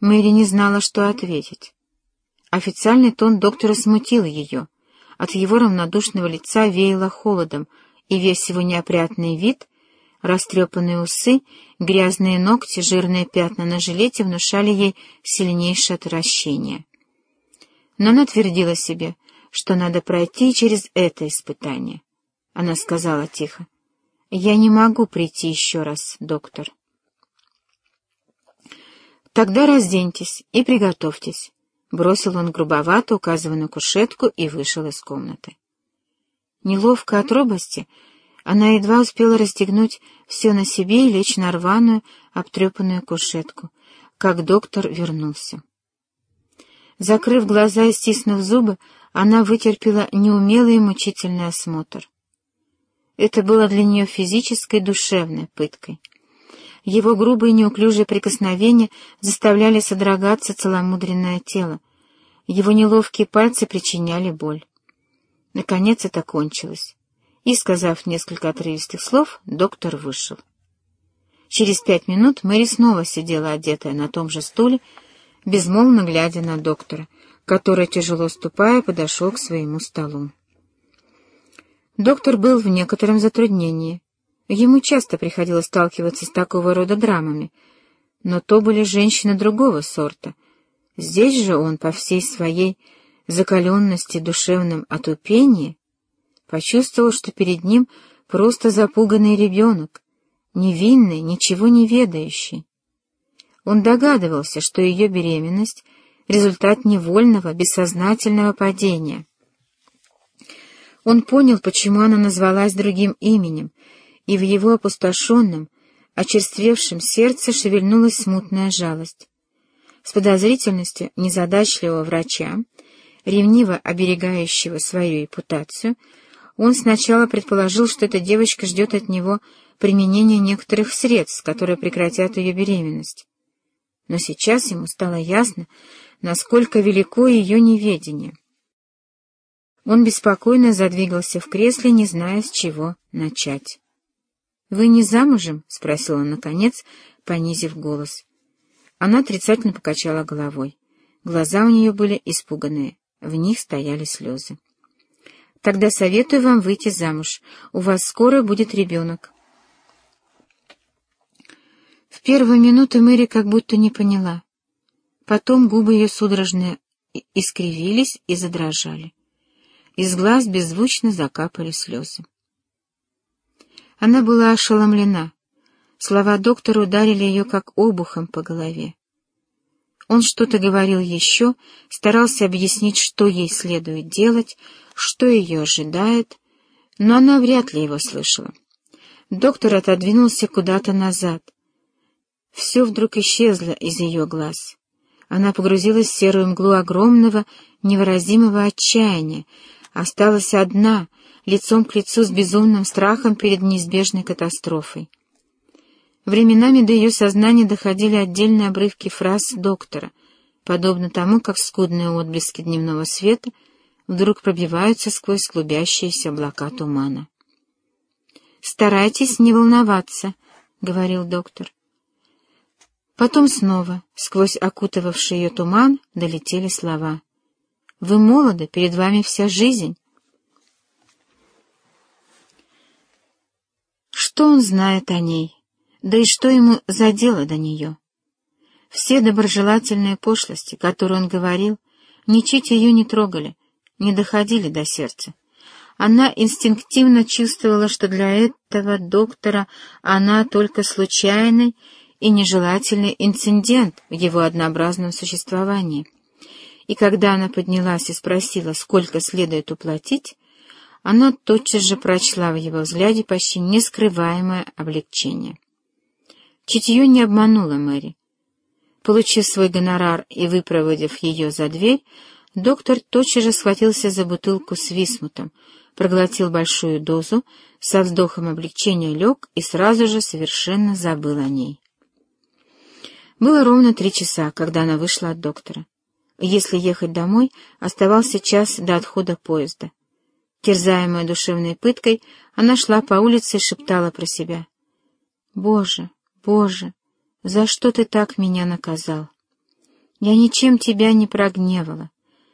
Мэри не знала, что ответить. Официальный тон доктора смутил ее. От его равнодушного лица веяло холодом, и весь его неопрятный вид, растрепанные усы, грязные ногти, жирные пятна на жилете внушали ей сильнейшее отвращение. Но она твердила себе, что надо пройти через это испытание. Она сказала тихо, «Я не могу прийти еще раз, доктор». «Тогда разденьтесь и приготовьтесь», — бросил он грубовато, указывая на кушетку, и вышел из комнаты. Неловко от робости она едва успела расстегнуть все на себе и лечь на рваную, обтрепанную кушетку, как доктор вернулся. Закрыв глаза и стиснув зубы, она вытерпела неумелый и мучительный осмотр. Это было для нее физической душевной пыткой. Его грубые неуклюжие прикосновения заставляли содрогаться целомудренное тело. Его неловкие пальцы причиняли боль. Наконец это кончилось. И, сказав несколько отрывистых слов, доктор вышел. Через пять минут Мэри снова сидела одетая на том же стуле, безмолвно глядя на доктора, который, тяжело ступая, подошел к своему столу. Доктор был в некотором затруднении. Ему часто приходилось сталкиваться с такого рода драмами, но то были женщины другого сорта. Здесь же он, по всей своей закаленности душевном отупении, почувствовал, что перед ним просто запуганный ребенок, невинный, ничего не ведающий. Он догадывался, что ее беременность — результат невольного, бессознательного падения. Он понял, почему она назвалась другим именем — и в его опустошенном, очерствевшем сердце шевельнулась смутная жалость. С подозрительностью незадачливого врача, ревниво оберегающего свою репутацию, он сначала предположил, что эта девочка ждет от него применения некоторых средств, которые прекратят ее беременность. Но сейчас ему стало ясно, насколько велико ее неведение. Он беспокойно задвигался в кресле, не зная, с чего начать. «Вы не замужем?» — спросил он, наконец, понизив голос. Она отрицательно покачала головой. Глаза у нее были испуганные, в них стояли слезы. «Тогда советую вам выйти замуж. У вас скоро будет ребенок». В первую минуту Мэри как будто не поняла. Потом губы ее судорожно искривились и задрожали. Из глаз беззвучно закапали слезы. Она была ошеломлена. Слова доктора ударили ее как обухом по голове. Он что-то говорил еще, старался объяснить, что ей следует делать, что ее ожидает, но она вряд ли его слышала. Доктор отодвинулся куда-то назад. Все вдруг исчезло из ее глаз. Она погрузилась в серую мглу огромного, невыразимого отчаяния, осталась одна, лицом к лицу с безумным страхом перед неизбежной катастрофой. Временами до ее сознания доходили отдельные обрывки фраз доктора, подобно тому, как скудные отблески дневного света вдруг пробиваются сквозь клубящиеся облака тумана. «Старайтесь не волноваться», — говорил доктор. Потом снова, сквозь окутывавший ее туман, долетели слова. «Вы молоды, перед вами вся жизнь». Что он знает о ней? Да и что ему за дело до нее? Все доброжелательные пошлости, которые он говорил, ничуть ее не трогали, не доходили до сердца. Она инстинктивно чувствовала, что для этого доктора она только случайный и нежелательный инцидент в его однообразном существовании. И когда она поднялась и спросила, сколько следует уплатить, она тотчас же прочла в его взгляде почти нескрываемое облегчение. Чутье не обмануло Мэри. Получив свой гонорар и выпроводив ее за дверь, доктор тотчас же схватился за бутылку с висмутом, проглотил большую дозу, со вздохом облегчения лег и сразу же совершенно забыл о ней. Было ровно три часа, когда она вышла от доктора. Если ехать домой, оставался час до отхода поезда. Терзаемая душевной пыткой, она шла по улице и шептала про себя. «Боже, Боже, за что ты так меня наказал?» Я ничем тебя не прогневала.